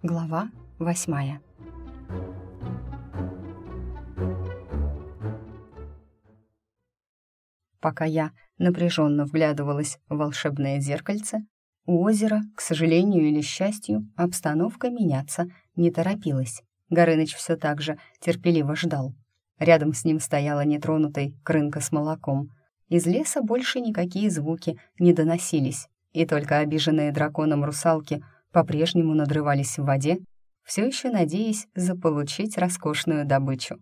Глава восьмая. Пока я напряженно вглядывалась в волшебное зеркальце, у озера, к сожалению или счастью, обстановка меняться не торопилась. Горыныч все так же терпеливо ждал. Рядом с ним стояла нетронутой крынка с молоком. Из леса больше никакие звуки не доносились, и только обиженные драконом русалки по-прежнему надрывались в воде, все еще надеясь заполучить роскошную добычу.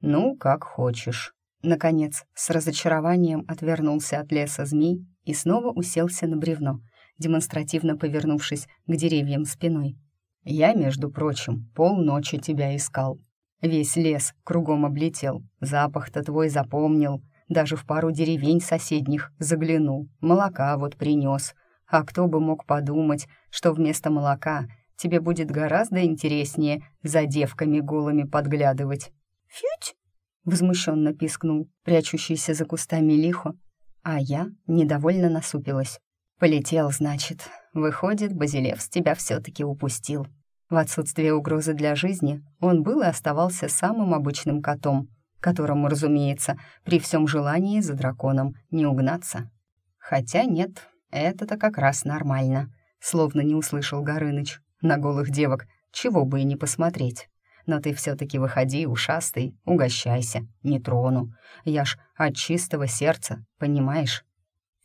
«Ну, как хочешь». Наконец, с разочарованием отвернулся от леса змей и снова уселся на бревно, демонстративно повернувшись к деревьям спиной. «Я, между прочим, полночи тебя искал. Весь лес кругом облетел, запах-то твой запомнил, даже в пару деревень соседних заглянул, молока вот принес. А кто бы мог подумать, что вместо молока тебе будет гораздо интереснее за девками голыми подглядывать. «Фють!» — возмущенно пискнул, прячущийся за кустами лихо, а я недовольно насупилась. «Полетел, значит. Выходит, Базилевс тебя все-таки упустил. В отсутствие угрозы для жизни он был и оставался самым обычным котом, которому, разумеется, при всем желании за драконом не угнаться. Хотя нет, это-то как раз нормально, словно не услышал Горыныч. На голых девок чего бы и не посмотреть. Но ты все-таки выходи, ушастый, угощайся, не трону. Я ж от чистого сердца, понимаешь?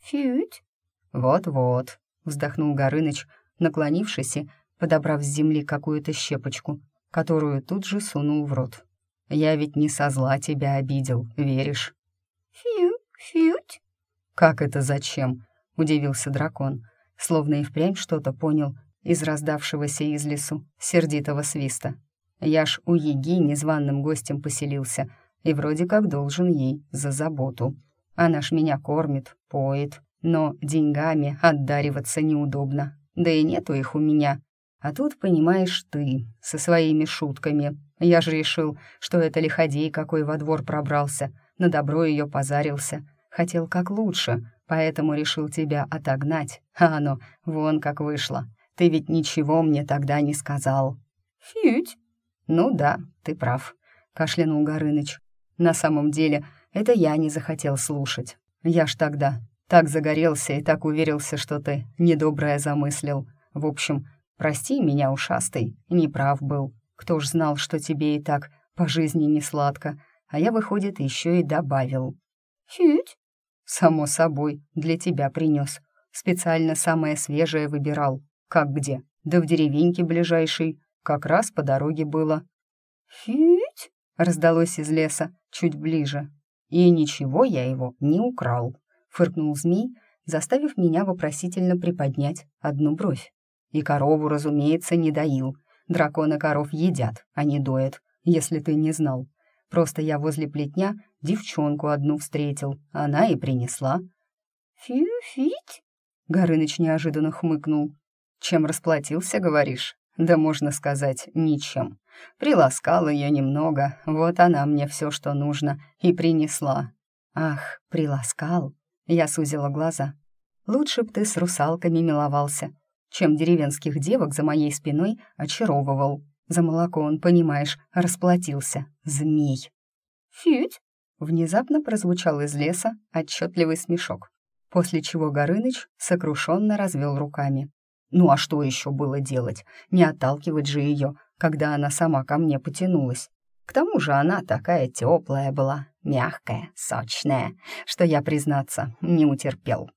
Фють. Вот-вот, вздохнул Горыныч, наклонившись и подобрав с земли какую-то щепочку, которую тут же сунул в рот. «Я ведь не со зла тебя обидел, веришь?» «Фью, фють». «Как это зачем?» — удивился дракон, словно и впрямь что-то понял из раздавшегося из лесу сердитого свиста. «Я ж у Еги незваным гостем поселился и вроде как должен ей за заботу. Она ж меня кормит, поет, но деньгами отдариваться неудобно, да и нету их у меня. А тут, понимаешь, ты со своими шутками. Я же решил, что это лиходей какой во двор пробрался, на добро ее позарился. Хотел как лучше, поэтому решил тебя отогнать. А оно вон как вышло. Ты ведь ничего мне тогда не сказал». «Фють». «Ну да, ты прав», — кашлянул Горыныч. «На самом деле, это я не захотел слушать. Я ж тогда так загорелся и так уверился, что ты недоброе замыслил. В общем, Прости меня, ушастый, неправ был. Кто ж знал, что тебе и так по жизни не сладко, а я, выходит, еще и добавил. Фють? Само собой, для тебя принес. Специально самое свежее выбирал. Как где? Да в деревеньке ближайшей. Как раз по дороге было. Фють? Раздалось из леса, чуть ближе. И ничего я его не украл. Фыркнул змей, заставив меня вопросительно приподнять одну бровь. И корову, разумеется, не доил. Драконы коров едят, а не доят, если ты не знал. Просто я возле плетня девчонку одну встретил, она и принесла». «Фью-фить?» Горыныч неожиданно хмыкнул. «Чем расплатился, говоришь?» «Да можно сказать, ничем. Приласкал ее немного, вот она мне все, что нужно, и принесла». «Ах, приласкал?» Я сузила глаза. «Лучше б ты с русалками миловался, чем деревенских девок за моей спиной очаровывал. За молоко он, понимаешь, расплатился. Змей. «Фють!» Внезапно прозвучал из леса отчетливый смешок, после чего Горыныч сокрушенно развел руками. «Ну а что еще было делать? Не отталкивать же ее, когда она сама ко мне потянулась. К тому же она такая теплая была, мягкая, сочная, что я, признаться, не утерпел».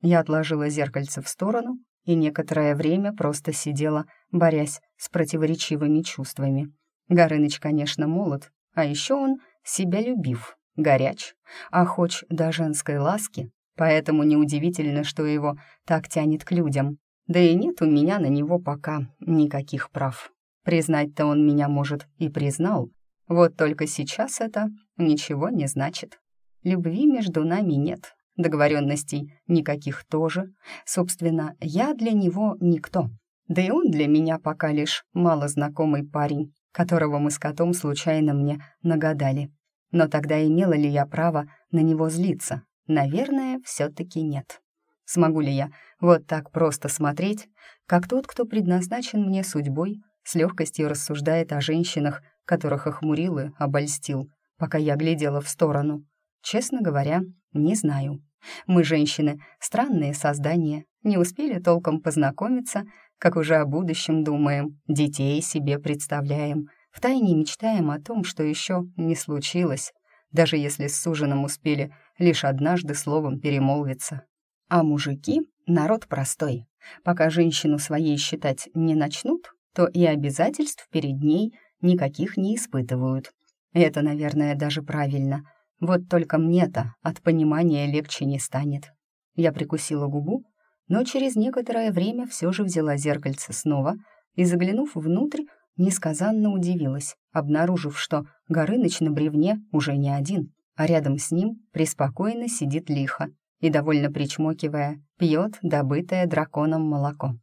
Я отложила зеркальце в сторону и некоторое время просто сидела, борясь с противоречивыми чувствами. Горыныч, конечно, молод, а еще он себя любив, горяч, охоч до женской ласки, поэтому неудивительно, что его так тянет к людям. Да и нет у меня на него пока никаких прав. Признать-то он меня, может, и признал, вот только сейчас это ничего не значит. Любви между нами нет, Договоренностей никаких тоже. Собственно, я для него никто. Да и он для меня пока лишь малознакомый парень, которого мы с котом случайно мне нагадали. Но тогда имела ли я право на него злиться? Наверное, все-таки нет. Смогу ли я вот так просто смотреть, как тот, кто предназначен мне судьбой, с легкостью рассуждает о женщинах, которых охмурил и обольстил, пока я глядела в сторону. Честно говоря, не знаю. Мы, женщины, странные создания, не успели толком познакомиться, как уже о будущем думаем, детей себе представляем, втайне мечтаем о том, что еще не случилось, даже если с суженым успели лишь однажды словом перемолвиться. А мужики — народ простой. Пока женщину своей считать не начнут, то и обязательств перед ней никаких не испытывают. Это, наверное, даже правильно. Вот только мне-то от понимания легче не станет. Я прикусила губу, но через некоторое время все же взяла зеркальце снова и, заглянув внутрь, несказанно удивилась, обнаружив, что Горыныч на бревне уже не один, а рядом с ним преспокойно сидит лихо и, довольно причмокивая, пьет добытое драконом молоко.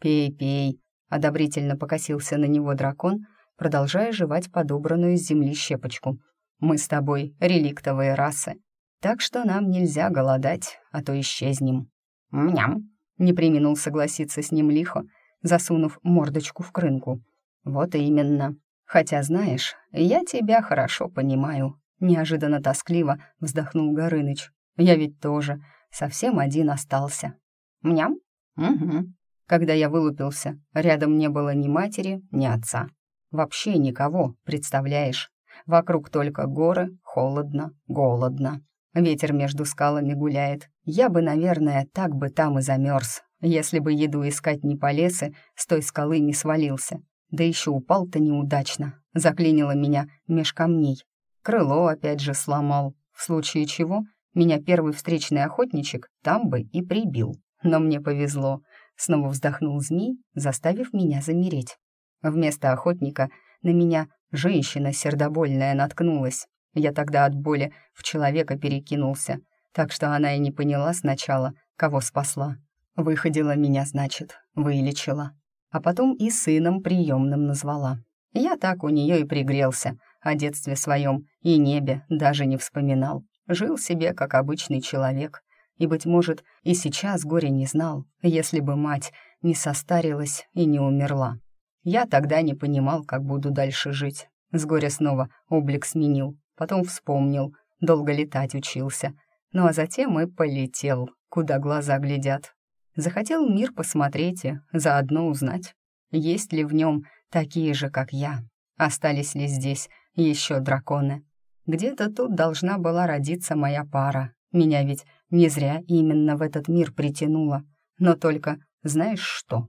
«Пей, пей», — одобрительно покосился на него дракон, продолжая жевать подобранную с земли щепочку. «Мы с тобой реликтовые расы, так что нам нельзя голодать, а то исчезнем». «Мням», — не приминул согласиться с ним лихо, засунув мордочку в крынку. «Вот именно. Хотя, знаешь, я тебя хорошо понимаю», — неожиданно тоскливо вздохнул Горыныч. «Я ведь тоже совсем один остался». «Мням?» «Угу». Когда я вылупился, рядом не было ни матери, ни отца. Вообще никого, представляешь? Вокруг только горы, холодно, голодно. Ветер между скалами гуляет. Я бы, наверное, так бы там и замерз, если бы еду искать не по лесу, с той скалы не свалился. Да еще упал-то неудачно, заклинило меня меж камней. Крыло опять же сломал, в случае чего меня первый встречный охотничек там бы и прибил. Но мне повезло. Снова вздохнул змей, заставив меня замереть. Вместо охотника на меня женщина сердобольная наткнулась. Я тогда от боли в человека перекинулся, так что она и не поняла сначала, кого спасла. Выходила меня, значит, вылечила. А потом и сыном приемным назвала. Я так у нее и пригрелся, о детстве своем и небе даже не вспоминал. Жил себе, как обычный человек. И, быть может, и сейчас горе не знал, если бы мать не состарилась и не умерла. Я тогда не понимал, как буду дальше жить. С горя снова облик сменил, Потом вспомнил, долго летать учился. Ну а затем и полетел, куда глаза глядят. Захотел мир посмотреть и заодно узнать, есть ли в нем такие же, как я. Остались ли здесь еще драконы? Где-то тут должна была родиться моя пара. Меня ведь не зря именно в этот мир притянуло. Но только знаешь что?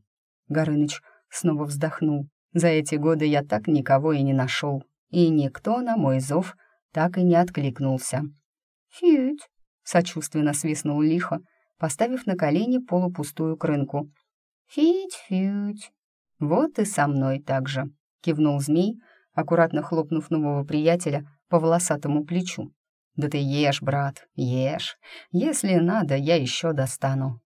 Горыныч снова вздохнул. За эти годы я так никого и не нашел. И никто на мой зов так и не откликнулся. «Фють!» — сочувственно свистнул лихо, поставив на колени полупустую крынку. «Фить-фють!» «Вот и со мной так же», — кивнул змей, аккуратно хлопнув нового приятеля по волосатому плечу. «Да ты ешь, брат, ешь. Если надо, я еще достану».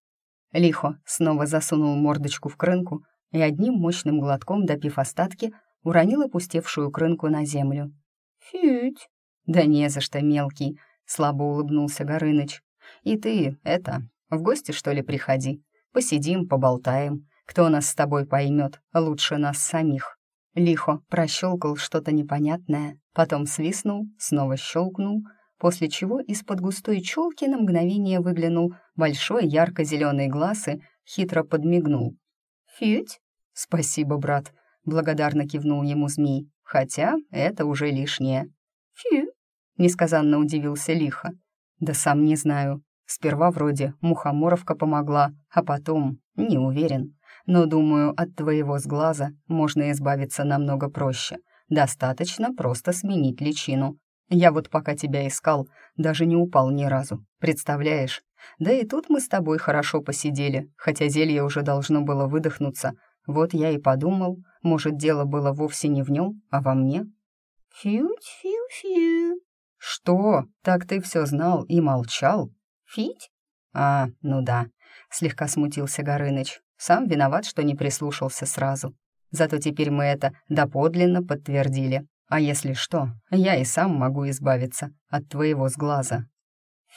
Лихо снова засунул мордочку в крынку и одним мощным глотком, допив остатки, уронил опустевшую крынку на землю. «Фють!» «Да не за что, мелкий», — слабо улыбнулся Горыныч. «И ты, это, в гости, что ли, приходи? Посидим, поболтаем. Кто нас с тобой поймет, лучше нас самих». Лихо прощелкал что-то непонятное, потом свистнул, снова щелкнул, после чего из-под густой челки на мгновение выглянул большой ярко-зеленый глаз и хитро подмигнул. «Фють?» «Спасибо, брат», — благодарно кивнул ему змей, «хотя это уже лишнее». «Фью?» Несказанно удивился лихо. Да сам не знаю. Сперва вроде мухоморовка помогла, а потом не уверен. Но, думаю, от твоего сглаза можно избавиться намного проще. Достаточно просто сменить личину. Я вот пока тебя искал, даже не упал ни разу. Представляешь? Да и тут мы с тобой хорошо посидели, хотя зелье уже должно было выдохнуться. Вот я и подумал, может, дело было вовсе не в нем, а во мне. Фью-фью-фью. «Что? Так ты все знал и молчал?» «Фить?» «А, ну да», — слегка смутился Горыныч. «Сам виноват, что не прислушался сразу. Зато теперь мы это доподлинно подтвердили. А если что, я и сам могу избавиться от твоего сглаза».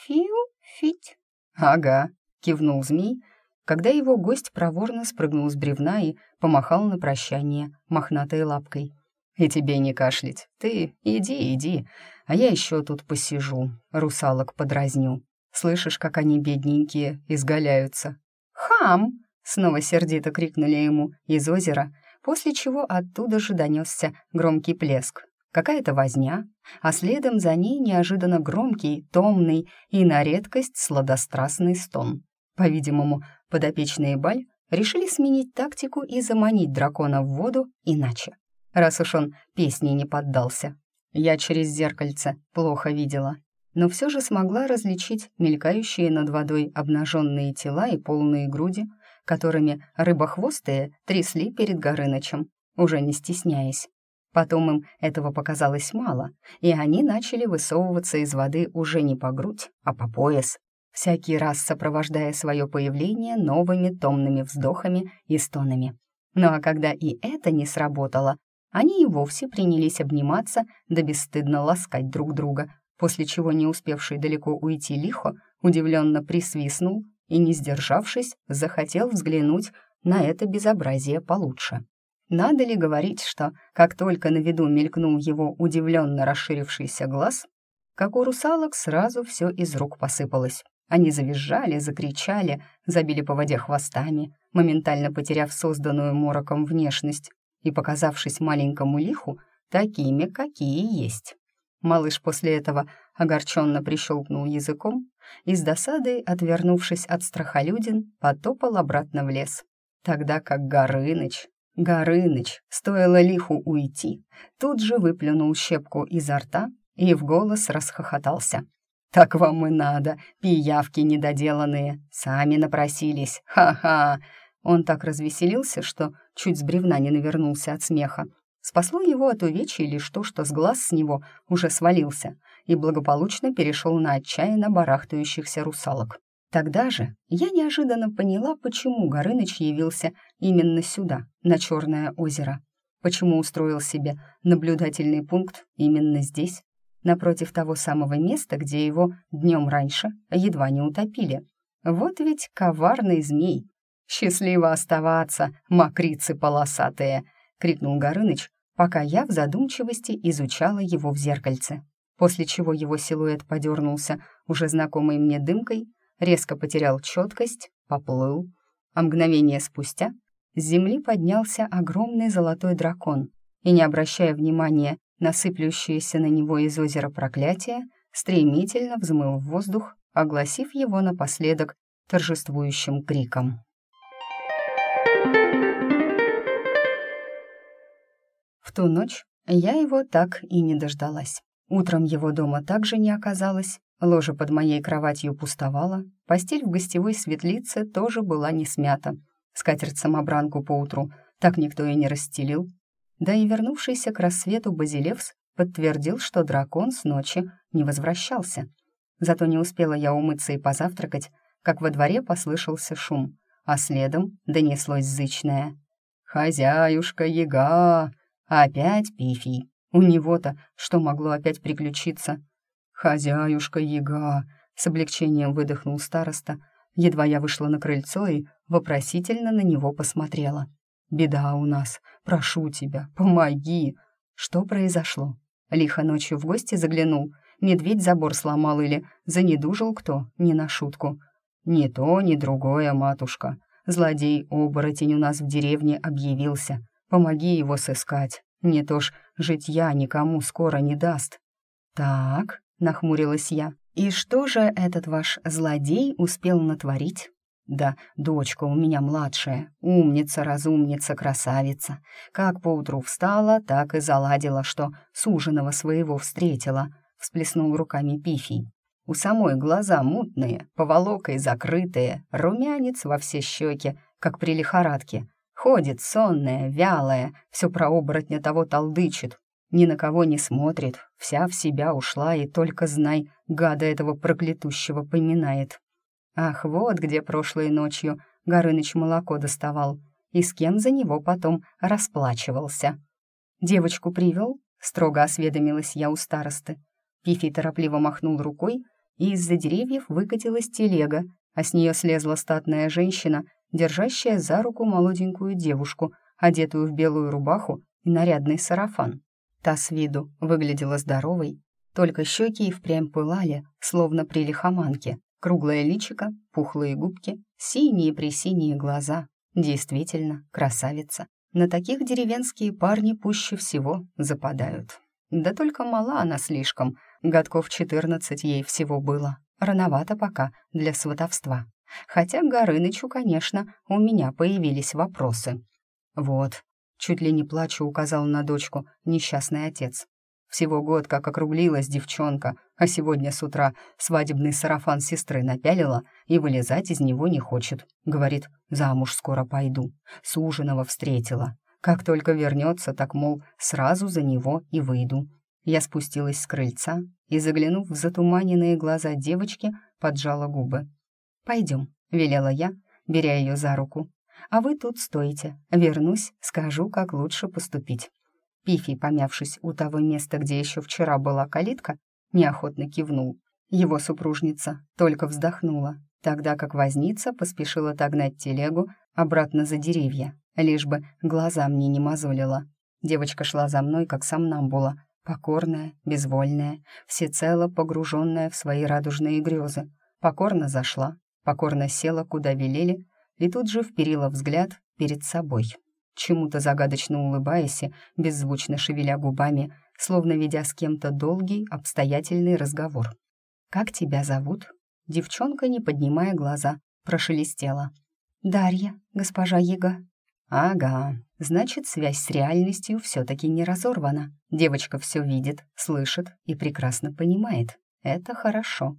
«Фью-фить?» «Ага», — кивнул змей, когда его гость проворно спрыгнул с бревна и помахал на прощание мохнатой лапкой. «И тебе не кашлять. Ты иди, иди, а я еще тут посижу, русалок подразню. Слышишь, как они, бедненькие, изгаляются?» «Хам!» — снова сердито крикнули ему из озера, после чего оттуда же донесся громкий плеск. Какая-то возня, а следом за ней неожиданно громкий, томный и на редкость сладострастный стон. По-видимому, подопечные Баль решили сменить тактику и заманить дракона в воду иначе, раз уж он песней не поддался. Я через зеркальце плохо видела, но все же смогла различить мелькающие над водой обнаженные тела и полные груди, которыми рыбохвостые трясли перед Горынычем, уже не стесняясь. Потом им этого показалось мало, и они начали высовываться из воды уже не по грудь, а по пояс, всякий раз сопровождая свое появление новыми томными вздохами и стонами. Ну а когда и это не сработало, они и вовсе принялись обниматься да бесстыдно ласкать друг друга, после чего не успевший далеко уйти лихо удивленно присвистнул и, не сдержавшись, захотел взглянуть на это безобразие получше. Надо ли говорить, что, как только на виду мелькнул его удивленно расширившийся глаз, как у русалок сразу все из рук посыпалось. Они завизжали, закричали, забили по воде хвостами, моментально потеряв созданную мороком внешность и показавшись маленькому лиху такими, какие есть. Малыш после этого огорченно прищелкнул языком и с досадой, отвернувшись от страхолюдин, потопал обратно в лес. Тогда как Горыныч Горыныч, стоило лиху уйти, тут же выплюнул щепку изо рта и в голос расхохотался. «Так вам и надо, пиявки недоделанные, сами напросились, ха-ха!» Он так развеселился, что чуть с бревна не навернулся от смеха. Спасло его от увечья лишь то, что с глаз с него уже свалился и благополучно перешел на отчаянно барахтающихся русалок. Тогда же я неожиданно поняла, почему Горыныч явился именно сюда, на Черное озеро. Почему устроил себе наблюдательный пункт именно здесь, напротив того самого места, где его днем раньше едва не утопили. Вот ведь коварный змей. «Счастливо оставаться, мокрицы полосатые!» — крикнул Горыныч, пока я в задумчивости изучала его в зеркальце, после чего его силуэт подернулся уже знакомой мне дымкой, резко потерял четкость, поплыл, а мгновение спустя с земли поднялся огромный золотой дракон и, не обращая внимания на сыплющиеся на него из озера проклятия, стремительно взмыл в воздух, огласив его напоследок торжествующим криком. В ту ночь я его так и не дождалась. Утром его дома также не оказалось, Ложа под моей кроватью пустовала, постель в гостевой светлице тоже была не смята. Скатерть-самобранку поутру так никто и не расстелил. Да и вернувшийся к рассвету Базилевс подтвердил, что дракон с ночи не возвращался. Зато не успела я умыться и позавтракать, как во дворе послышался шум, а следом донеслось зычное. «Хозяюшка яга!» Опять пифий. У него-то что могло опять приключиться? «Хозяюшка Яга!» — с облегчением выдохнул староста. Едва я вышла на крыльцо и вопросительно на него посмотрела. «Беда у нас. Прошу тебя, помоги!» Что произошло? Лихо ночью в гости заглянул. Медведь забор сломал или занедужил кто, не на шутку. «Ни то, ни другое, матушка. Злодей-оборотень у нас в деревне объявился. Помоги его сыскать. Не то ж житья никому скоро не даст». «Так», нахмурилась я. «И что же этот ваш злодей успел натворить?» «Да, дочка у меня младшая, умница, разумница, красавица. Как поутру встала, так и заладила, что суженого своего встретила», — всплеснул руками Пифий. У самой глаза мутные, поволокой закрытые, румянец во все щеки, как при лихорадке. Ходит сонная, вялая, все про оборотня того толдычит, ни на кого не смотрит, вся в себя ушла и только знай, гада этого проклятущего поминает. Ах, вот где прошлой ночью Горыныч молоко доставал, и с кем за него потом расплачивался. «Девочку привел?» — строго осведомилась я у старосты. Пифи торопливо махнул рукой, и из-за деревьев выкатилась телега, а с нее слезла статная женщина держащая за руку молоденькую девушку, одетую в белую рубаху и нарядный сарафан. Та с виду выглядела здоровой, только щеки и впрямь пылали, словно при лихоманке. Круглое личико, пухлые губки, синие-пресиние глаза. Действительно, красавица. На таких деревенские парни пуще всего западают. Да только мала она слишком, годков четырнадцать ей всего было. Рановато пока для сватовства. Хотя Горынычу, конечно, у меня появились вопросы. Вот, чуть ли не плачу указал на дочку несчастный отец. Всего год, как округлилась девчонка, а сегодня с утра свадебный сарафан сестры напялила и вылезать из него не хочет. Говорит, замуж скоро пойду. Суженого встретила. Как только вернется, так, мол, сразу за него и выйду. Я спустилась с крыльца и, заглянув в затуманенные глаза девочки, поджала губы. «Пойдем», — велела я, беря ее за руку. «А вы тут стойте. Вернусь, скажу, как лучше поступить». Пифи, помявшись у того места, где еще вчера была калитка, неохотно кивнул. Его супружница только вздохнула, тогда как возница поспешила отогнать телегу обратно за деревья, лишь бы глаза мне не мозолила. Девочка шла за мной, как сам Намбула, покорная, безвольная, всецело погруженная в свои радужные грезы. Покорно зашла, покорно села, куда велели, и тут же вперила взгляд перед собой чему-то загадочно улыбаясь и беззвучно шевеля губами, словно ведя с кем-то долгий, обстоятельный разговор. «Как тебя зовут?» Девчонка, не поднимая глаза, прошелестела. «Дарья, госпожа Ега». «Ага, значит, связь с реальностью все-таки не разорвана. Девочка все видит, слышит и прекрасно понимает. Это хорошо.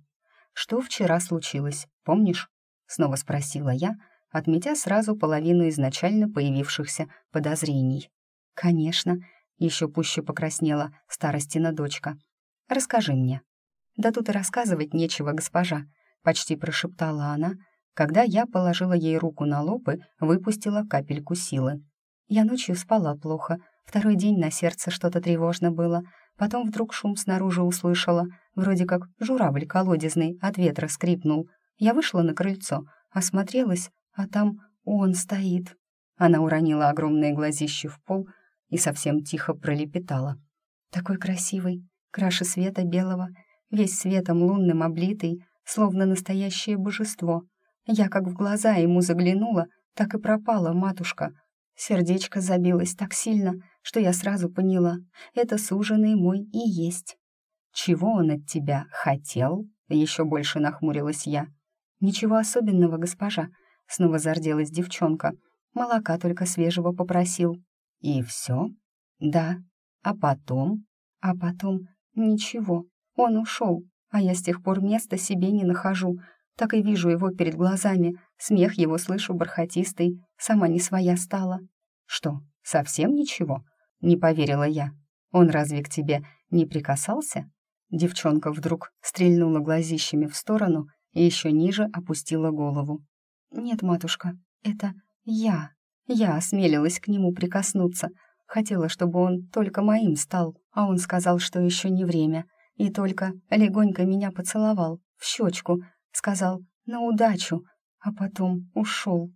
Что вчера случилось, помнишь?» Снова спросила я, отметя сразу половину изначально появившихся подозрений. «Конечно», — еще пуще покраснела старостина дочка. «Расскажи мне». «Да тут и рассказывать нечего, госпожа», — почти прошептала она, когда я положила ей руку на лоб и выпустила капельку силы. Я ночью спала плохо, второй день на сердце что-то тревожно было, потом вдруг шум снаружи услышала, вроде как журавль колодезный от ветра скрипнул. Я вышла на крыльцо, осмотрелась, а там он стоит. Она уронила огромные глазищи в пол и совсем тихо пролепетала. Такой красивый, краше света белого, весь светом лунным облитый, словно настоящее божество. Я как в глаза ему заглянула, так и пропала матушка. Сердечко забилось так сильно, что я сразу поняла, это суженый мой и есть. «Чего он от тебя хотел?» — еще больше нахмурилась я. «Ничего особенного, госпожа. Снова зарделась девчонка. Молока только свежего попросил. И все? Да. А потом? А потом ничего. Он ушел, а я с тех пор места себе не нахожу. Так и вижу его перед глазами, смех его слышу бархатистый, сама не своя стала. Что, совсем ничего? Не поверила я. Он разве к тебе не прикасался? Девчонка вдруг стрельнула глазищами в сторону и еще ниже опустила голову. «Нет, матушка, это я. Я осмелилась к нему прикоснуться. Хотела, чтобы он только моим стал, а он сказал, что еще не время. И только легонько меня поцеловал в щечку, сказал «на удачу», а потом ушел.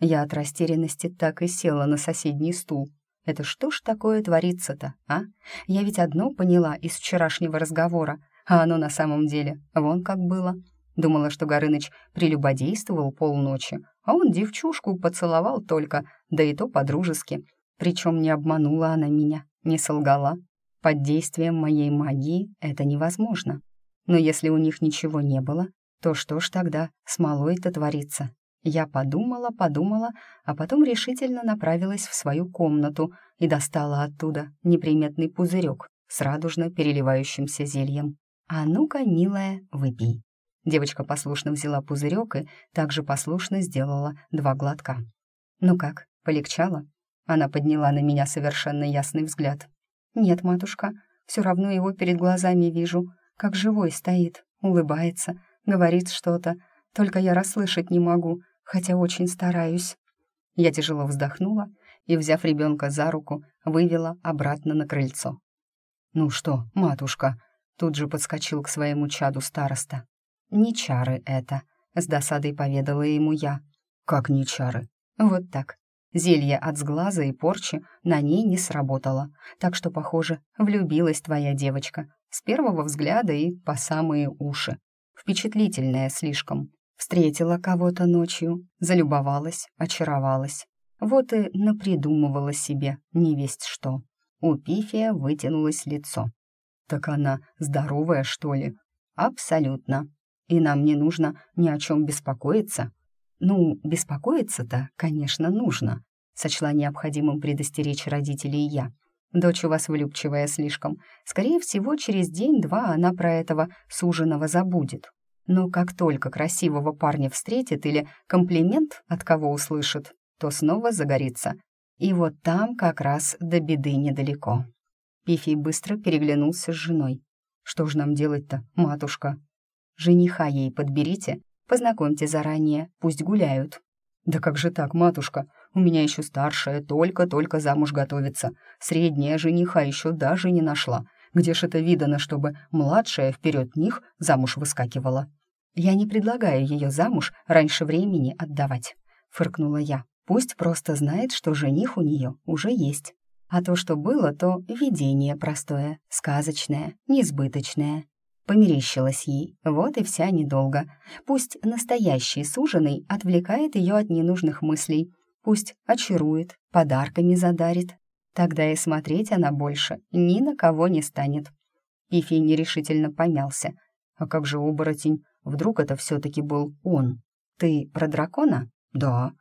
Я от растерянности так и села на соседний стул. Это что ж такое творится-то, а? Я ведь одно поняла из вчерашнего разговора, а оно на самом деле вон как было. Думала, что Горыныч прелюбодействовал полночи, а он девчушку поцеловал только, да и то по-дружески. Причем не обманула она меня, не солгала. Под действием моей магии это невозможно. Но если у них ничего не было, то что ж тогда с малой-то творится? Я подумала, подумала, а потом решительно направилась в свою комнату и достала оттуда неприметный пузырек с радужно переливающимся зельем. «А ну-ка, милая, выпей». Девочка послушно взяла пузырек и также послушно сделала два глотка. «Ну как, полегчало?» Она подняла на меня совершенно ясный взгляд. «Нет, матушка, все равно его перед глазами вижу, как живой стоит, улыбается, говорит что-то, только я расслышать не могу, хотя очень стараюсь». Я тяжело вздохнула и, взяв ребенка за руку, вывела обратно на крыльцо. «Ну что, матушка?» Тут же подскочил к своему чаду староста. «Не чары это», — с досадой поведала ему я. Как не чары? Вот так. Зелье от сглаза и порчи на ней не сработало, так что, похоже, влюбилась твоя девочка с первого взгляда и по самые уши. Впечатлительная слишком. Встретила кого-то ночью, залюбовалась, очаровалась. Вот и напридумывала себе не весть что. У Пифия вытянулось лицо. «Так она здоровая, что ли?» «Абсолютно. И нам не нужно ни о чем беспокоиться. Ну, беспокоиться-то, конечно, нужно», — сочла необходимым предостеречь родителей я. «Дочь у вас влюбчивая слишком. Скорее всего, через день-два она про этого суженого забудет. Но как только красивого парня встретит или комплимент от кого услышит, то снова загорится. И вот там как раз до беды недалеко». Пифий быстро переглянулся с женой. «Что ж нам делать-то, матушка?» «Жениха ей подберите, познакомьте заранее, пусть гуляют». «Да как же так, матушка? У меня еще старшая, только-только замуж готовится. Средняя жениха еще даже не нашла. Где ж это видано, чтобы младшая вперед них замуж выскакивала?» «Я не предлагаю ее замуж раньше времени отдавать», — фыркнула я. «Пусть просто знает, что жених у нее уже есть. А то, что было, то видение простое, сказочное, несбыточное. Померещилась ей, вот и вся недолго. Пусть настоящий суженый отвлекает ее от ненужных мыслей, пусть очарует, подарками задарит. Тогда и смотреть она больше ни на кого не станет. Пифий нерешительно помялся. А как же оборотень? Вдруг это все-таки был он? Ты про дракона? Да.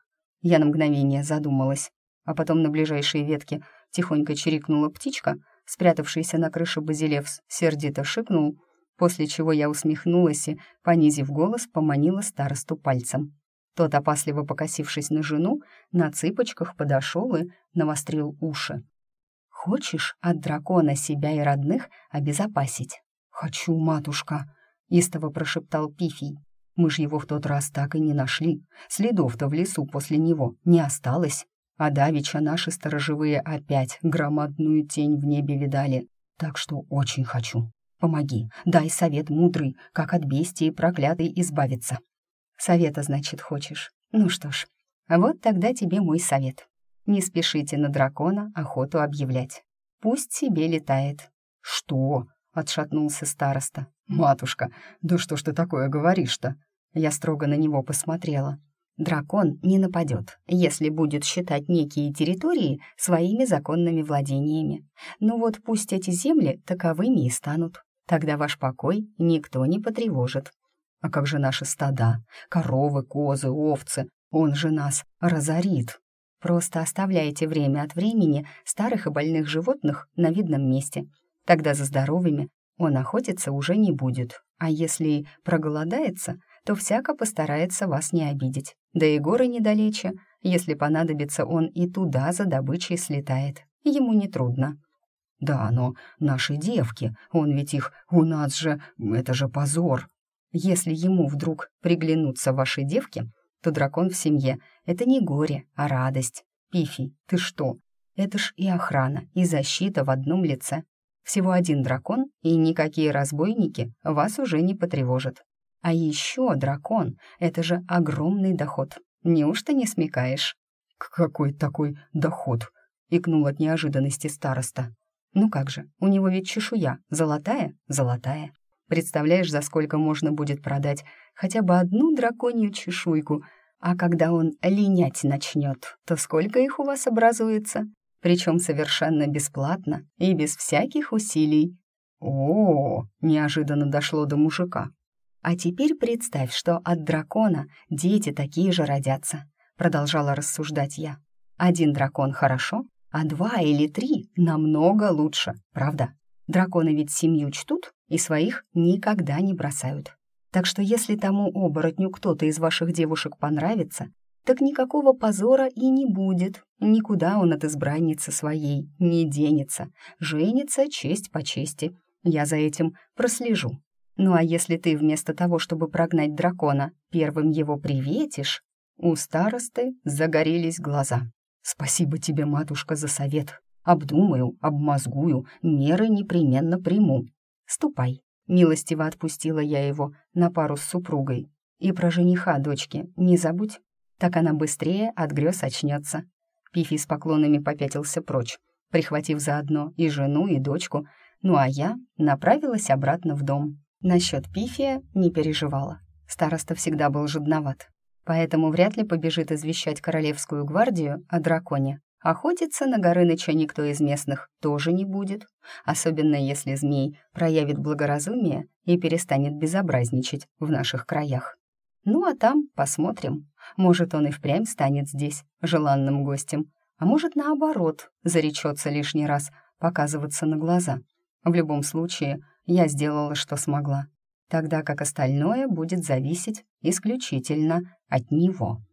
Я на мгновение задумалась, а потом на ближайшей ветке тихонько чирикнула птичка, спрятавшийся на крыше базилевс, сердито шикнул, после чего я усмехнулась и, понизив голос, поманила старосту пальцем. Тот, опасливо покосившись на жену, на цыпочках подошел и навострил уши. «Хочешь от дракона себя и родных обезопасить?» «Хочу, матушка», — истово прошептал Пифий. «Мы ж его в тот раз так и не нашли. Следов-то в лесу после него не осталось. А давеча наши сторожевые опять громадную тень в небе видали. Так что очень хочу. Помоги, дай совет мудрый, как от бестии проклятой избавиться. Совета, значит, хочешь? Ну что ж, вот тогда тебе мой совет. Не спешите на дракона охоту объявлять. Пусть себе летает. Что? Отшатнулся староста. Матушка, да что ж ты такое говоришь-то? Я строго на него посмотрела. Дракон не нападет, если будет считать некие территории своими законными владениями. Ну вот пусть эти земли таковыми и станут. Тогда ваш покой никто не потревожит. А как же наши стада, коровы, козы, овцы? Он же нас разорит. Просто оставляйте время от времени старых и больных животных на видном месте. Тогда за здоровыми он охотиться уже не будет. А если проголодается, то всяко постарается вас не обидеть. Да и горы недалече. Если понадобится, он и туда за добычей слетает. Ему нетрудно. «Да, но наши девки, он ведь их у нас же... Это же позор!» Если ему вдруг приглянутся ваши девки, то дракон в семье — это не горе, а радость. Пифи, ты что? Это ж и охрана, и защита в одном лице. Всего один дракон, и никакие разбойники вас уже не потревожат. А еще дракон — это же огромный доход. Неужто не смекаешь? «Какой такой доход?» — икнул от неожиданности староста. «Ну как же, у него ведь чешуя. Золотая? Золотая. Представляешь, за сколько можно будет продать хотя бы одну драконью чешуйку, а когда он линять начнет, то сколько их у вас образуется? Причем совершенно бесплатно и без всяких усилий. О, -о, -о неожиданно дошло до мужика. А теперь представь, что от дракона дети такие же родятся, продолжала рассуждать я. Один дракон хорошо, а два или три намного лучше, правда? Драконы ведь семью чтут и своих никогда не бросают. Так что если тому оборотню кто-то из ваших девушек понравится, так никакого позора и не будет. Никуда он от избранницы своей не денется. Женится честь по чести. Я за этим прослежу. Ну а если ты вместо того, чтобы прогнать дракона, первым его приветишь, у старосты загорелись глаза. «Спасибо тебе, матушка, за совет. Обдумаю, обмозгую, меры непременно приму. Ступай». Милостиво отпустила я его на пару с супругой. «И про жениха, дочки, не забудь. так она быстрее от грез очнется. Пифи с поклонами попятился прочь, прихватив заодно и жену, и дочку, ну а я направилась обратно в дом. Насчет Пифия не переживала. Староста всегда был жадноват, поэтому вряд ли побежит извещать Королевскую гвардию о драконе. Охотиться на Горыныча никто из местных тоже не будет, особенно если змей проявит благоразумие и перестанет безобразничать в наших краях. Ну а там посмотрим. Может, он и впрямь станет здесь желанным гостем, а может, наоборот, заречется лишний раз показываться на глаза. В любом случае, я сделала, что смогла, тогда как остальное будет зависеть исключительно от него.